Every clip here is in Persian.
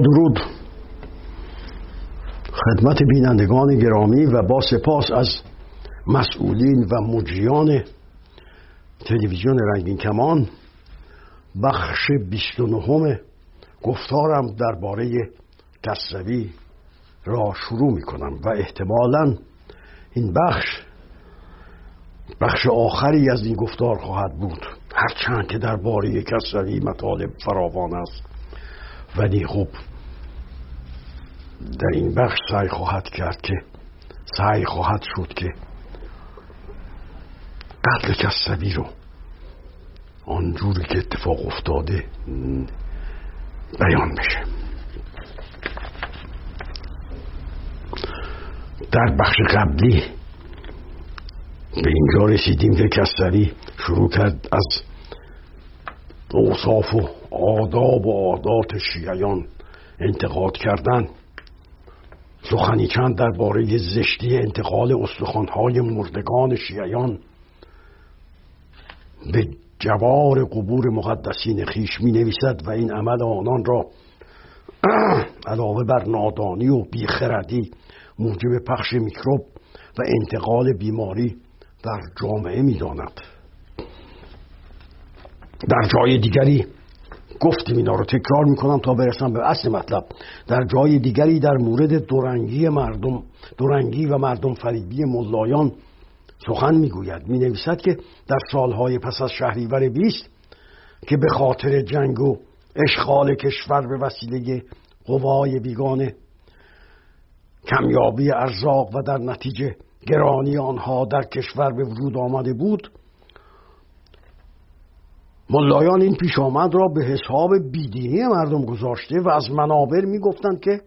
درود. خدمت بینندگان گرامی و با سپاس از مسئولین و مجریان تلویزیون رنگین کمان بخش 29 گفتارم درباره کسروی را شروع می کنم و احتمالا این بخش بخش آخری از این گفتار خواهد بود. هرچند که درباره کسروی مطالب فراوان است. ولی خب در این بخش سعی خواهد کرد که سعی خواهد شد که قتل کسروی رو آنجوری که اتفاق افتاده بیان بشه. در بخش قبلی به اینجا رسیدیم که کسری شروع کرد از اوصاف و آداب و عادات شیعیان انتقاد کردن. سخنی چند درباره زشتی انتقال استخوانهای مردگان شیعیان. به جوار قبور مقدسین خیش می نویسد و این عمل آنان را علاوه بر نادانی و بیخردی موجب پخش میکروب و انتقال بیماری در جامعه می‌داند. در جای دیگری گفتیم اینا رو. تکرار می‌کنم تا برسم به اصل مطلب. در جای دیگری در مورد دورنگی مردم دورنگی و مردم فریبی ملایان سخن می‌گوید. می نویسد که در سالهای پس از شهریور بیست که به خاطر جنگ و اشغال کشور به وسیله قوای بیگانه کمیابی ارزاق و در نتیجه گرانی آنها در کشور به وجود آمده بود ملایان این پیش آمد را به حساب بیدینی مردم گذاشته و از منابر می گفتند که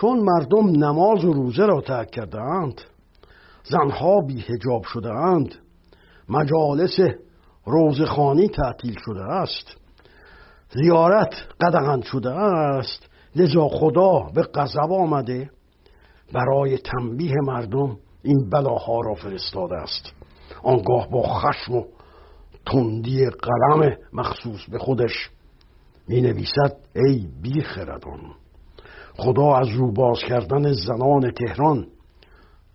چون مردم نماز و روزه را ترک کرده اند زنها بی هجاب شده اند مجالس روزخانی تعطیل شده است زیارت قدغن شده است لذا خدا به غضب آمده برای تنبیه مردم این بلاها را فرستاده است. آنگاه با خشم و تندی قلم مخصوص به خودش. می نویسد ای بی خردان خدا از رو باز کردن زنان تهران.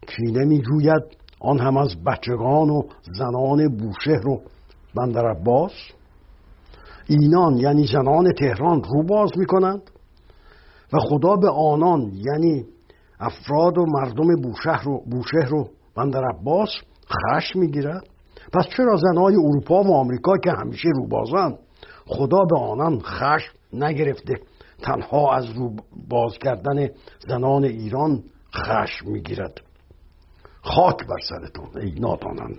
کینه می جوید آن هم از بچگان و زنان بوشهر و بندر عباس؟ اینان یعنی زنان تهران رو باز می کنند و خدا به آنان یعنی افراد و مردم بوشهر و, بوشهر و بندر عباس خشم می گیرد پس چرا زنهای اروپا و آمریکا که همیشه روبازند خدا به آنان خشم نگرفته تنها از رو باز کردن زنان ایران خشم می‌گیرد. خاک بر سرتون ای نادانان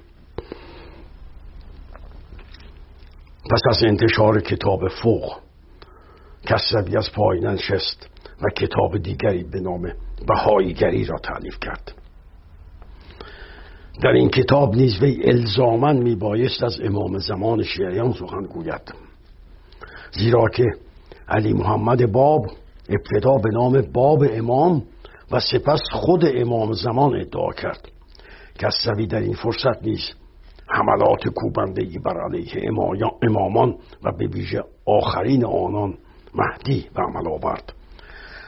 پس از انتشار کتاب فوق کسبی از پایین شست و کتاب دیگری به نام بهاییگری را تعلیف کرد. در این کتاب نیز وی الزامن میبایست از امام زمان شیعیان سخن گوید. زیرا که علی محمد باب ابتدا به نام باب امام و سپس خود امام زمان ادعا کرد. کسوی در این فرصت نیز حملات کوبندگی بر علیه امامان و به ویژه آخرین آنان مهدی به عمل آورد.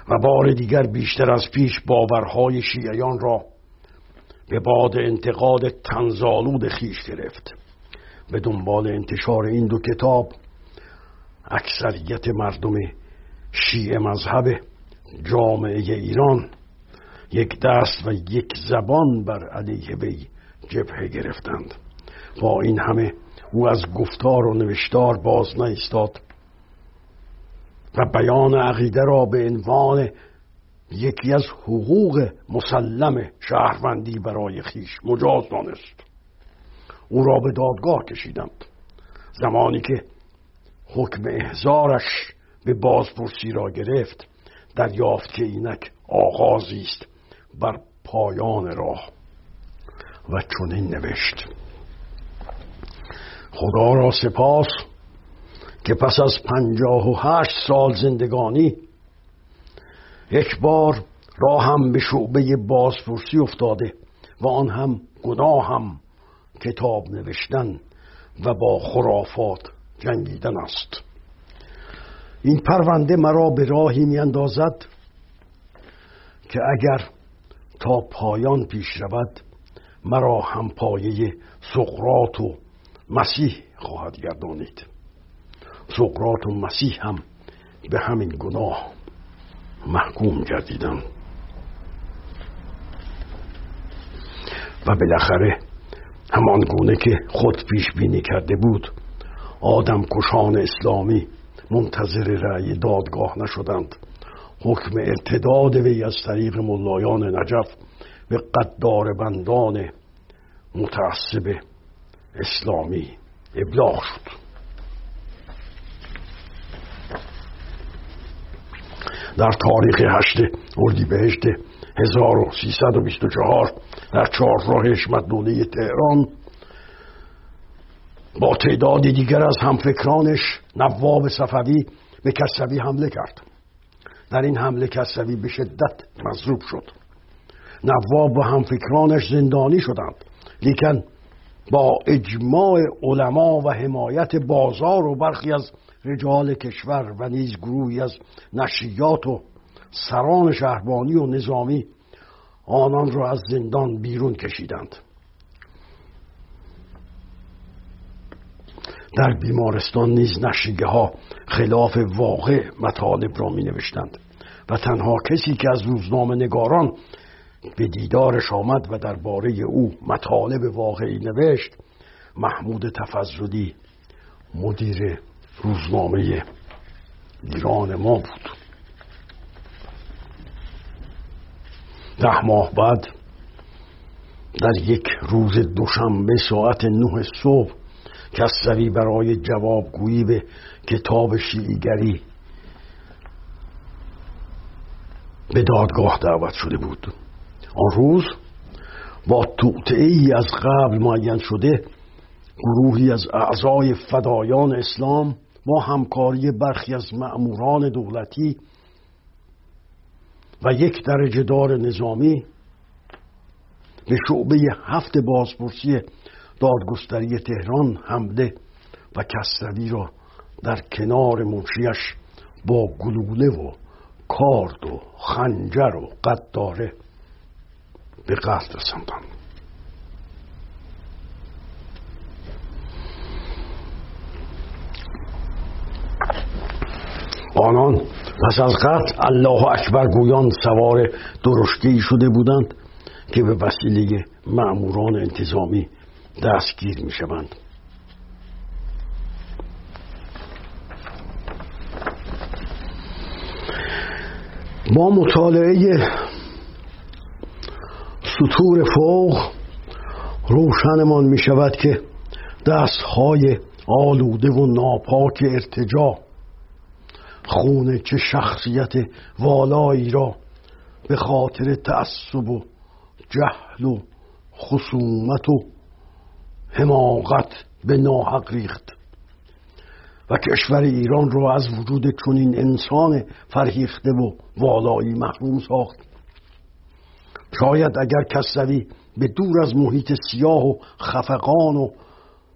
و بار دیگر بیشتر از پیش باورهای شیعیان را به باد انتقاد تنزالود خیش گرفت. به دنبال انتشار این دو کتاب اکثریت مردم شیعه مذهب جامعه ایران یک دست و یک زبان بر علیه وی جبهه گرفتند. با این همه او از گفتار و نوشتار باز نایستاد و بیان عقیده را به عنوان یکی از حقوق مسلم شهروندی برای خیش مجاز دانست. او را به دادگاه کشیدند. زمانی که حکم احزارش به بازپرسی را گرفت دریافت که اینک آغازی است بر پایان راه. و چنین نوشت. خدا را سپاس که پس از پنجاه و هشت سال زندگانی یک بار راه هم به شعبه بازپرسی افتاده و آن هم گناه هم کتاب نوشتن و با خرافات جنگیدن است. این پرونده مرا به راهی میاندازد که اگر تا پایان پیش رود مرا هم پایه سقرات و مسیح خواهد گردانید. سقرات و مسیح هم به همین گناه محکوم گردیدم و بالاخره همان گونه که خود پیش بینی کرده بود آدم کشان اسلامی منتظر رأی دادگاه نشدند. حکم ارتداد وی از طریق ملایان نجف به قدار بندان متعصب اسلامی ابلاغ شد. در تاریخ هشت اردیبهشت 1324 در چهارراه حشمت تهران با تعدادی دیگر از همفکرانش نواب صفوی به کسوی حمله کرد. در این حمله کسوی به شدت مضروب شد. نواب و همفکرانش زندانی شدند لیکن با اجماع علما و حمایت بازار و برخی از رجال کشور و نیز گروهی از نشریات و سران شهربانی و نظامی آنان را از زندان بیرون کشیدند. در بیمارستان نیز نشریه ها خلاف واقع مطالب را می نوشتند و تنها کسی که از روزنامه نگاران به دیدارش آمد و درباره او مطالب واقعی نوشت. محمود تفضلی مدیر روزنامه ایران ما بود. ده ماه بعد در یک روز دوشنبه ساعت نه صبح کسری برای جوابگویی به کتاب شیعیگری به دادگاه دعوت شده بود. آن روز با توطعه از قبل معین شده گروهی از اعضای فدایان اسلام با همکاری برخی از مأموران دولتی و یک درجه دار نظامی به شعبه هفت بازپرسی دادگستری تهران حمله و کسروی را در کنار منشیش با گلوله و کارد و خنجر و قداره به رساندند آنان پس از قتل الله اکبر گویان سوار درشتی شده بودند که به وسیله معموران انتظامی دستگیر می شوند با مطالعه سطور فوق روشنمان می شود که دستهای آلوده و ناپاک ارتجا خونه چه شخصیت والایی را به خاطر تعصب و جهل و خصومت و حماقت به ناحق ریخت. و کشور ایران را از وجود چنین انسان فرهیخته و والایی محروم ساخت. شاید اگر کسوی به دور از محیط سیاه و خفقان و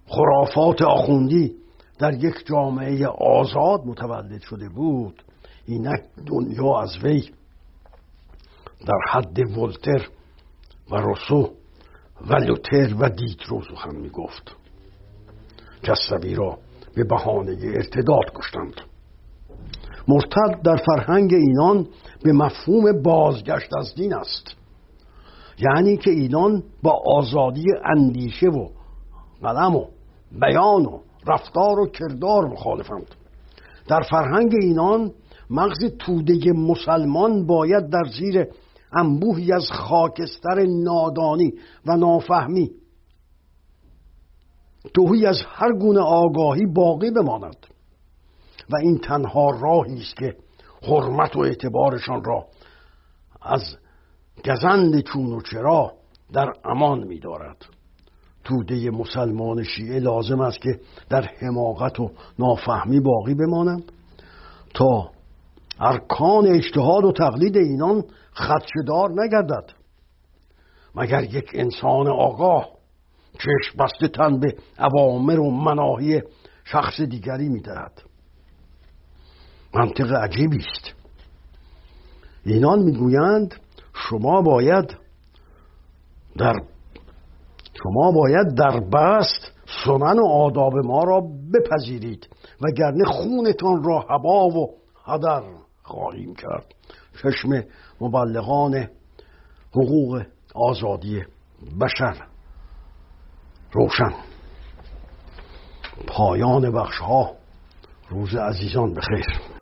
خرافات آخوندی در یک جامعه آزاد متولد شده بود اینک دنیا از وی در حد ولتر و روسو و لوتر و دیترو سخن می گفت کسروی را به بهانه ارتداد کشتند. مرتد در فرهنگ اینان به مفهوم بازگشت از دین است. یعنی که اینان با آزادی اندیشه و قلم و بیان و رفتار و کردار مخالفند. در فرهنگ اینان مغز توده مسلمان باید در زیر انبوهی از خاکستر نادانی و نافهمی توهی از هر گونه آگاهی باقی بماند. و این تنها راهی است که حرمت و اعتبارشان را از گزند چون و چرا در امان می‌دارد. توده مسلمان شیعه لازم است که در حماقت و نافهمی باقی بمانند تا ارکان اجتهاد و تقلید اینان خدشدار نگردد. مگر یک انسان آگاه چشم بسته تن به عوامر و مناهی شخص دیگری می‌دهد؟ منطق عجیبی است. اینان می‌گویند باید در شما باید در بست سنن و آداب ما را بپذیرید وگرنه خونتان را هبا و هدر خواهیم کرد. چشم مبلغان حقوق آزادی بشر. روشن. پایان بخش ها روز عزیزان بخیر.